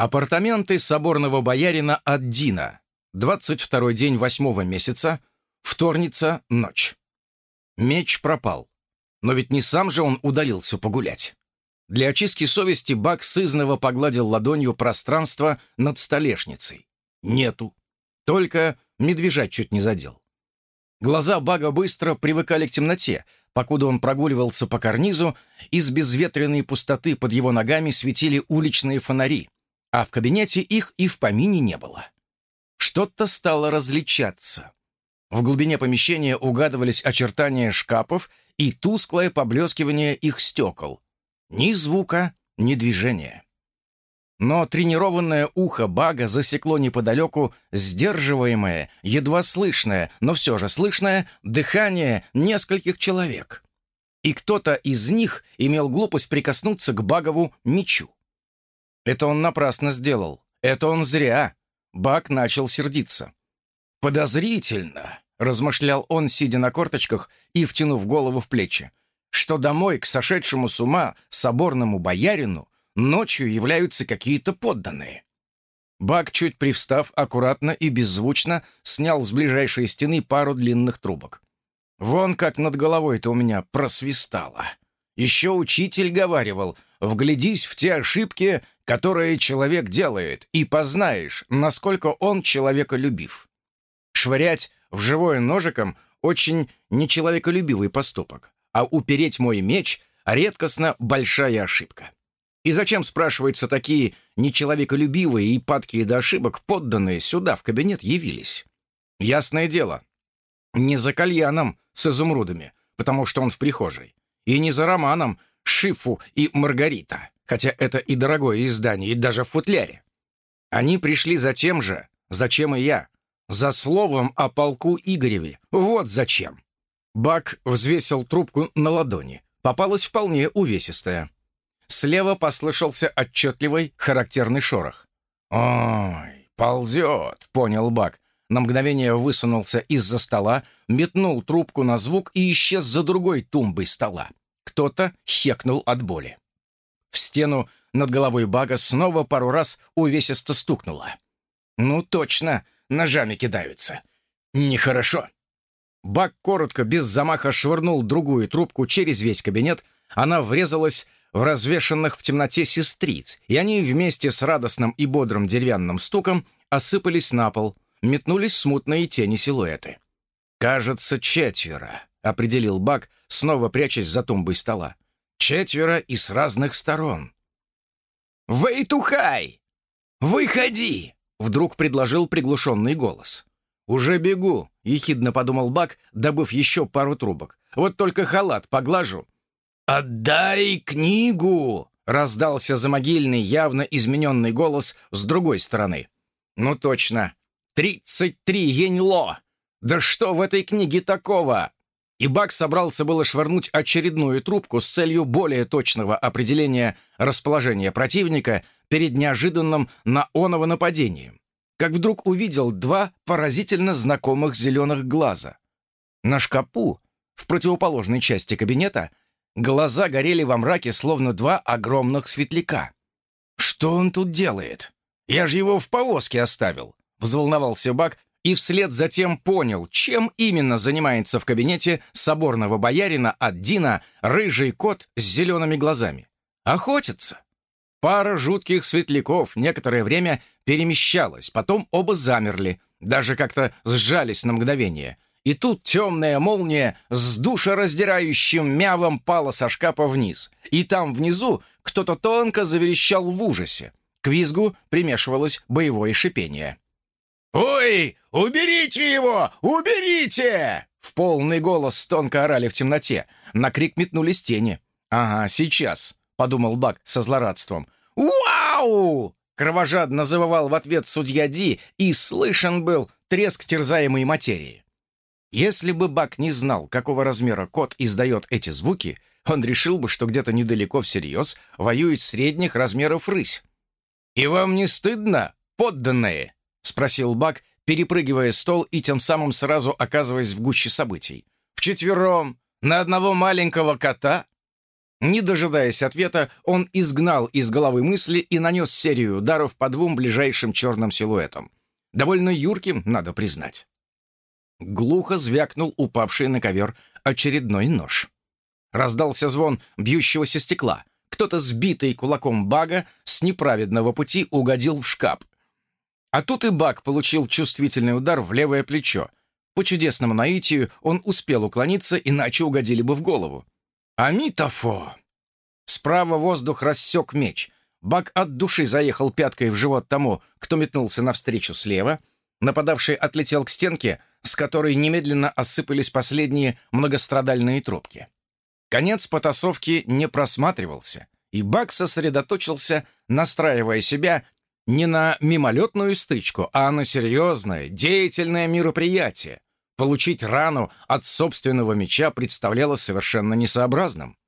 Апартаменты соборного боярина от Дина. 22 день восьмого месяца. Вторница, ночь. Меч пропал. Но ведь не сам же он удалился погулять. Для очистки совести Бак сызново погладил ладонью пространство над столешницей. Нету. Только медвежать чуть не задел. Глаза Бага быстро привыкали к темноте, покуда он прогуливался по карнизу, из безветренной пустоты под его ногами светили уличные фонари, а в кабинете их и в помине не было. Что-то стало различаться. В глубине помещения угадывались очертания шкафов и тусклое поблескивание их стекол. Ни звука, ни движения. Но тренированное ухо Бага засекло неподалеку сдерживаемое, едва слышное, но все же слышное дыхание нескольких человек. И кто-то из них имел глупость прикоснуться к Багову мечу. Это он напрасно сделал. Это он зря. Баг начал сердиться. «Подозрительно», — размышлял он, сидя на корточках и втянув голову в плечи, «что домой к сошедшему с ума соборному боярину ночью являются какие-то подданные. Бак, чуть привстав, аккуратно и беззвучно снял с ближайшей стены пару длинных трубок. Вон как над головой-то у меня просвистало. Еще учитель говаривал, вглядись в те ошибки, которые человек делает, и познаешь, насколько он человеколюбив. Швырять в живое ножиком очень нечеловеколюбивый поступок, а упереть мой меч — редкостно большая ошибка. И зачем, спрашивается, такие нечеловеколюбивые и падкие до ошибок подданные сюда, в кабинет, явились? Ясное дело, не за кальяном с изумрудами, потому что он в прихожей, и не за романом «Шифу и Маргарита», хотя это и дорогое издание, и даже в футляре. Они пришли за тем же, зачем и я, за словом о полку Игореве. Вот зачем. Бак взвесил трубку на ладони. Попалась вполне увесистая. Слева послышался отчетливый, характерный шорох. «Ой, ползет», — понял Бак. На мгновение высунулся из-за стола, метнул трубку на звук и исчез за другой тумбой стола. Кто-то хекнул от боли. Стену над головой Бага снова пару раз увесисто стукнуло. «Ну точно, ножами кидаются. Нехорошо». Бак коротко, без замаха швырнул другую трубку через весь кабинет. Она врезалась в развешанных в темноте сестриц, и они вместе с радостным и бодрым деревянным стуком осыпались на пол, метнулись смутные тени силуэты. «Кажется, четверо», — определил Бак, снова прячась за тумбой стола. «Четверо и с разных сторон». «Вейтухай! Выходи!» — вдруг предложил приглушенный голос. «Уже бегу», — ехидно подумал Бак, добыв еще пару трубок. «Вот только халат поглажу, «Отдай книгу!» — раздался замогильный, явно измененный голос с другой стороны. «Ну точно! Тридцать три еньло! Да что в этой книге такого?» И Бак собрался было швырнуть очередную трубку с целью более точного определения расположения противника перед неожиданным наоново нападением, как вдруг увидел два поразительно знакомых зеленых глаза. На шкапу, в противоположной части кабинета, Глаза горели во мраке, словно два огромных светляка. «Что он тут делает? Я же его в повозке оставил!» Взволновался Бак и вслед затем понял, чем именно занимается в кабинете соборного боярина от Дина рыжий кот с зелеными глазами. Охотится. Пара жутких светляков некоторое время перемещалась, потом оба замерли, даже как-то сжались на мгновение — и тут темная молния с душераздирающим мявом пала со шкафа вниз. И там внизу кто-то тонко заверещал в ужасе. К визгу примешивалось боевое шипение. «Ой, уберите его! Уберите!» В полный голос тонко орали в темноте. На крик метнулись тени. «Ага, сейчас», — подумал Бак со злорадством. «Вау!» — кровожадно завывал в ответ судья Ди, и слышен был треск терзаемой материи. Если бы Бак не знал, какого размера кот издает эти звуки, он решил бы, что где-то недалеко всерьез воюет средних размеров рысь. «И вам не стыдно, подданные?» — спросил Бак, перепрыгивая стол и тем самым сразу оказываясь в гуще событий. «Вчетвером, на одного маленького кота?» Не дожидаясь ответа, он изгнал из головы мысли и нанес серию ударов по двум ближайшим черным силуэтам. Довольно юрким, надо признать. Глухо звякнул упавший на ковер очередной нож. Раздался звон бьющегося стекла. Кто-то, сбитый кулаком бага, с неправедного пути угодил в шкаф. А тут и баг получил чувствительный удар в левое плечо. По чудесному наитию он успел уклониться, иначе угодили бы в голову. «Амитофо!» Справа воздух рассек меч. Бак от души заехал пяткой в живот тому, кто метнулся навстречу слева. Нападавший отлетел к стенке, с которой немедленно осыпались последние многострадальные трубки. Конец потасовки не просматривался, и Бак сосредоточился, настраивая себя не на мимолетную стычку, а на серьезное, деятельное мероприятие, Получить рану от собственного меча представлялось совершенно несообразным.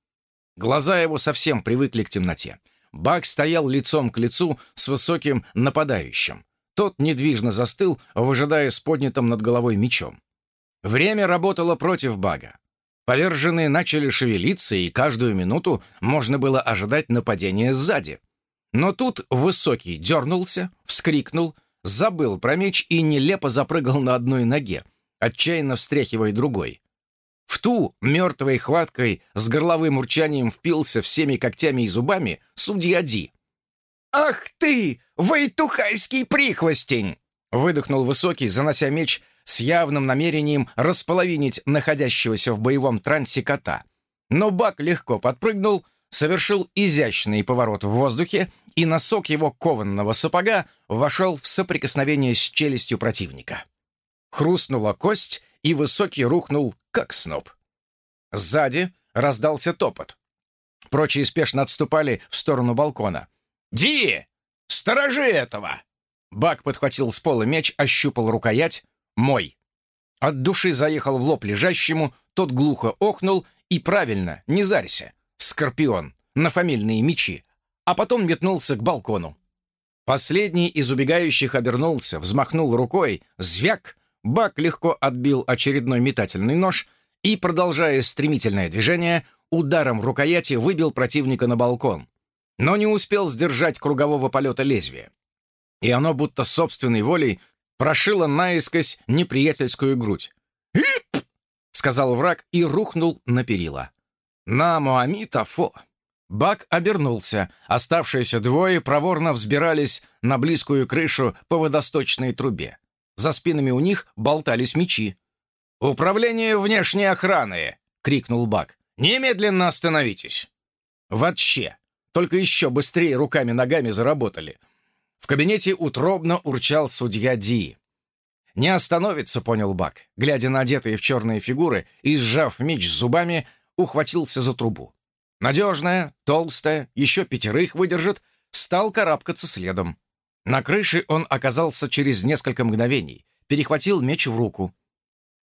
Глаза его совсем привыкли к темноте. Бак стоял лицом к лицу с высоким нападающим. Тот недвижно застыл, выжидая с поднятым над головой мечом. Время работало против Бага. Поверженные начали шевелиться, и каждую минуту можно было ожидать нападения сзади. Но тут Высокий дернулся, вскрикнул, забыл про меч и нелепо запрыгал на одной ноге, отчаянно встряхивая другой. В ту, мертвой хваткой, с горловым урчанием впился всеми когтями и зубами судья Ди. «Ах ты, войтухайский прихвостень!» выдохнул Высокий, занося меч с явным намерением располовинить находящегося в боевом трансе кота. Но Бак легко подпрыгнул, совершил изящный поворот в воздухе, и носок его кованного сапога вошел в соприкосновение с челюстью противника. Хрустнула кость, и Высокий рухнул, как сноп. Сзади раздался топот. Прочие спешно отступали в сторону балкона. «Ди! Сторожи этого!» Бак подхватил с пола меч, ощупал рукоять. «Мой!» От души заехал в лоб лежащему, тот глухо охнул и правильно, не зарься. Скорпион, на фамильные мечи. А потом метнулся к балкону. Последний из убегающих обернулся, взмахнул рукой, звяк, Бак легко отбил очередной метательный нож и, продолжая стремительное движение, ударом рукояти выбил противника на балкон, но не успел сдержать кругового полета лезвия. И оно будто собственной волей прошило наискось неприятельскую грудь. «Ип!» — сказал враг и рухнул на перила. «Наму амитофо!» Бак обернулся. Оставшиеся двое проворно взбирались на близкую крышу по водосточной трубе. За спинами у них болтались мечи. «Управление внешней охраны!» — крикнул Бак. «Немедленно остановитесь!» «Вообще!» Только еще быстрее руками-ногами заработали. В кабинете утробно урчал судья Ди. «Не остановится», — понял Бак, глядя на одетые в черные фигуры и, сжав меч зубами, ухватился за трубу. Надежная, толстая, еще пятерых выдержит, стал карабкаться следом. На крыше он оказался через несколько мгновений, перехватил меч в руку.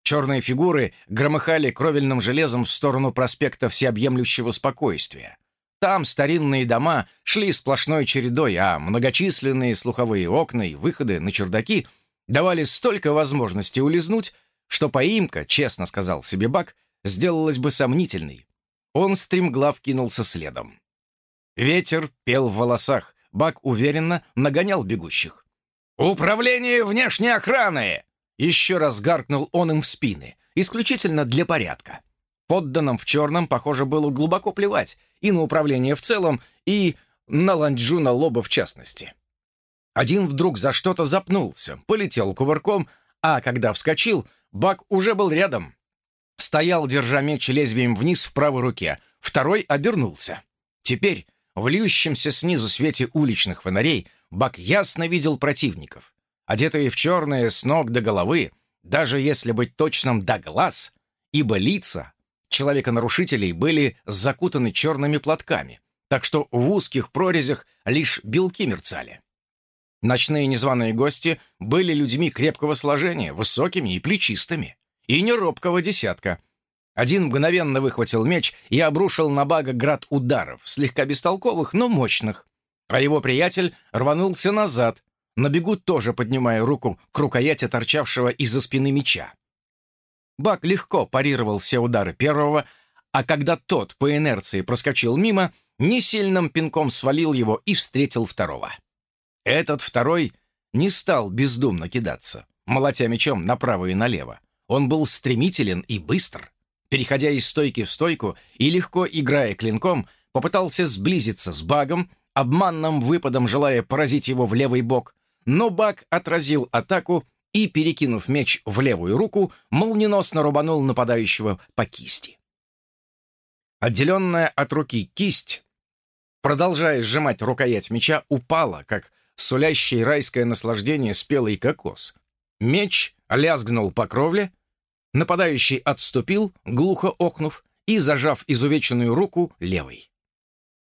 Черные фигуры громыхали кровельным железом в сторону проспекта всеобъемлющего спокойствия. Там старинные дома шли сплошной чередой, а многочисленные слуховые окна и выходы на чердаки давали столько возможностей улизнуть, что поимка, честно сказал себе Бак, сделалась бы сомнительной. Он стремглав кинулся следом. Ветер пел в волосах, Бак уверенно нагонял бегущих. «Управление внешней охраны!» Еще раз гаркнул он им в спины, исключительно для порядка. Подданным в черном, похоже, было глубоко плевать и на управление в целом, и на Ланджуна Лоба в частности. Один вдруг за что-то запнулся, полетел кувырком, а когда вскочил, Бак уже был рядом. Стоял, держа меч лезвием вниз в правой руке, второй обернулся. Теперь в льющемся снизу свете уличных фонарей Бак ясно видел противников. Одетые в черное с ног до головы, даже если быть точным до глаз, ибо лица человека-нарушителей были закутаны черными платками, так что в узких прорезях лишь белки мерцали. Ночные незваные гости были людьми крепкого сложения, высокими и плечистыми, и не робкого десятка, один мгновенно выхватил меч и обрушил на Бага град ударов, слегка бестолковых, но мощных. А его приятель рванулся назад, на бегу тоже поднимая руку к рукояти торчавшего из-за спины меча. Баг легко парировал все удары первого, а когда тот по инерции проскочил мимо, несильным пинком свалил его и встретил второго. Этот второй не стал бездумно кидаться, молотя мечом направо и налево. Он был стремителен и быстр. Переходя из стойки в стойку и легко играя клинком, попытался сблизиться с Багом, обманным выпадом желая поразить его в левый бок, но Баг отразил атаку и, перекинув меч в левую руку, молниеносно рубанул нападающего по кисти. Отделенная от руки кисть, продолжая сжимать рукоять меча, упала, как сулящий райское наслаждение спелый кокос. Меч лязгнул по кровле, нападающий отступил, глухо охнув, и зажав изувеченную руку левой.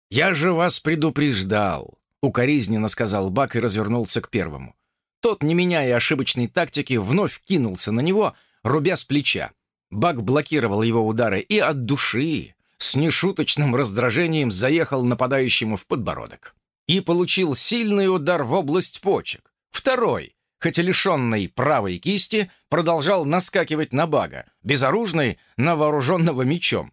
«Я же вас предупреждал», — укоризненно сказал Бак и развернулся к первому. Тот, не меняя ошибочной тактики, вновь кинулся на него, рубя с плеча. Бак блокировал его удары и от души, с нешуточным раздражением заехал нападающему в подбородок. И получил сильный удар в область почек. Второй, хотя лишенный правой кисти, продолжал наскакивать на Бага, безоружный, на вооруженного мечом.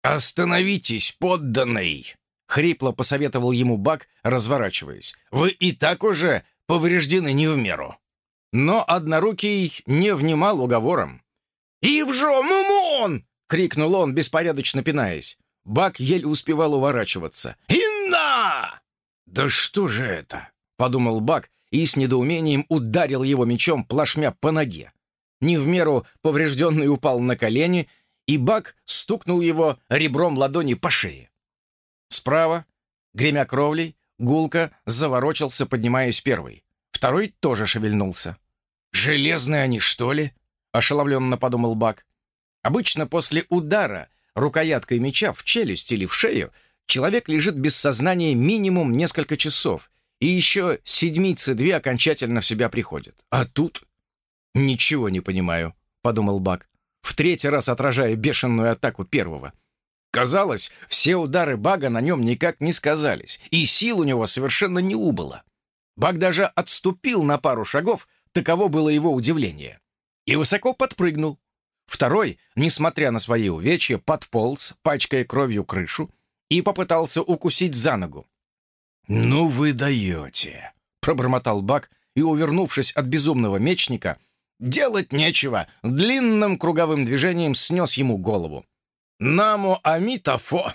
«Остановитесь, подданный!» — хрипло посоветовал ему Баг, разворачиваясь. «Вы и так уже повреждены не в меру». Но Однорукий не внимал уговорам. «Ивжо, Мумон!» — крикнул он, беспорядочно пинаясь. Бак еле успевал уворачиваться. «Инна!» «Да что же это?» — подумал Бак и с недоумением ударил его мечом плашмя по ноге. Не в меру поврежденный упал на колени, и Бак стукнул его ребром ладони по шее. Справа, гремя кровлей, гулко заворочился, поднимаясь первый. Второй тоже шевельнулся. «Железные они, что ли?» — ошеломленно подумал Бак. Обычно после удара рукояткой меча в челюсть или в шею человек лежит без сознания минимум несколько часов, и еще седмицы две окончательно в себя приходят. А тут... «Ничего не понимаю», — подумал Бак, в третий раз отражая бешеную атаку первого. Казалось, все удары Бага на нем никак не сказались, и сил у него совершенно не убыло. Баг даже отступил на пару шагов, таково было его удивление, и высоко подпрыгнул, Второй, несмотря на свои увечья, подполз, пачкая кровью крышу, и попытался укусить за ногу. «Ну вы даете!» — пробормотал Бак и, увернувшись от безумного мечника, делать нечего, длинным круговым движением снес ему голову. «Наму амитофо!»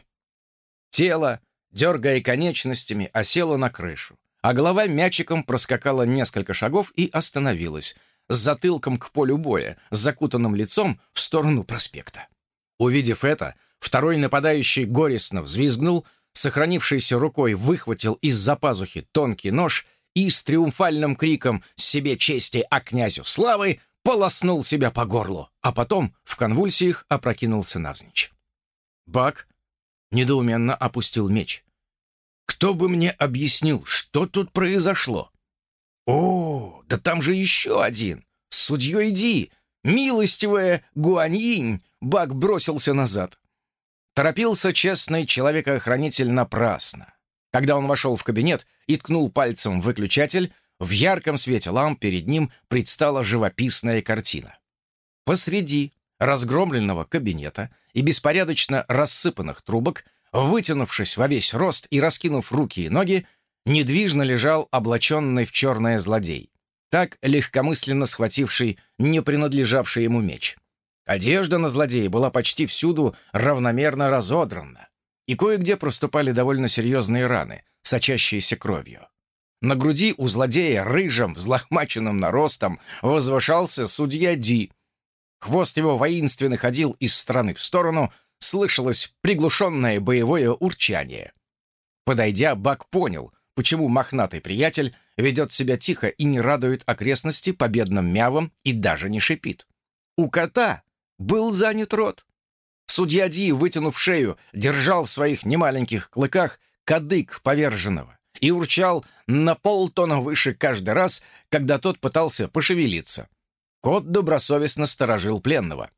Тело, дергая конечностями, осело на крышу, а голова мячиком проскакала несколько шагов и остановилась — с затылком к полю боя, с закутанным лицом в сторону проспекта. Увидев это, второй нападающий горестно взвизгнул, сохранившейся рукой выхватил из-за пазухи тонкий нож и с триумфальным криком «Себе чести, а князю славы!» полоснул себя по горлу, а потом в конвульсиях опрокинулся навзничь. Бак недоуменно опустил меч. «Кто бы мне объяснил, что тут произошло?» «О, да там же еще один! С судьей Ди! Милостивая Гуаньинь!» Бак бросился назад. Торопился честный человекоохранитель напрасно. Когда он вошел в кабинет и ткнул пальцем в выключатель, в ярком свете ламп перед ним предстала живописная картина. Посреди разгромленного кабинета и беспорядочно рассыпанных трубок, вытянувшись во весь рост и раскинув руки и ноги, недвижно лежал облаченный в черное злодей, так легкомысленно схвативший не принадлежавший ему меч. Одежда на злодее была почти всюду равномерно разодрана, и кое-где проступали довольно серьезные раны, сочащиеся кровью. На груди у злодея рыжим, взлохмаченным наростом возвышался судья Ди. Хвост его воинственно ходил из стороны в сторону, слышалось приглушенное боевое урчание. Подойдя, Бак понял, почему мохнатый приятель ведет себя тихо и не радует окрестности победным мявом и даже не шипит. У кота был занят рот. Судья Ди, вытянув шею, держал в своих немаленьких клыках кадык поверженного и урчал на полтона выше каждый раз, когда тот пытался пошевелиться. Кот добросовестно сторожил пленного.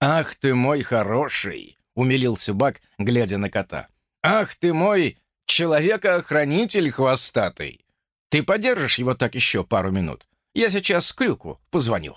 «Ах ты мой хороший!» — умилился Бак, глядя на кота. «Ах ты мой человека-охранитель хвостатый. Ты подержишь его так еще пару минут? Я сейчас Крюку позвоню».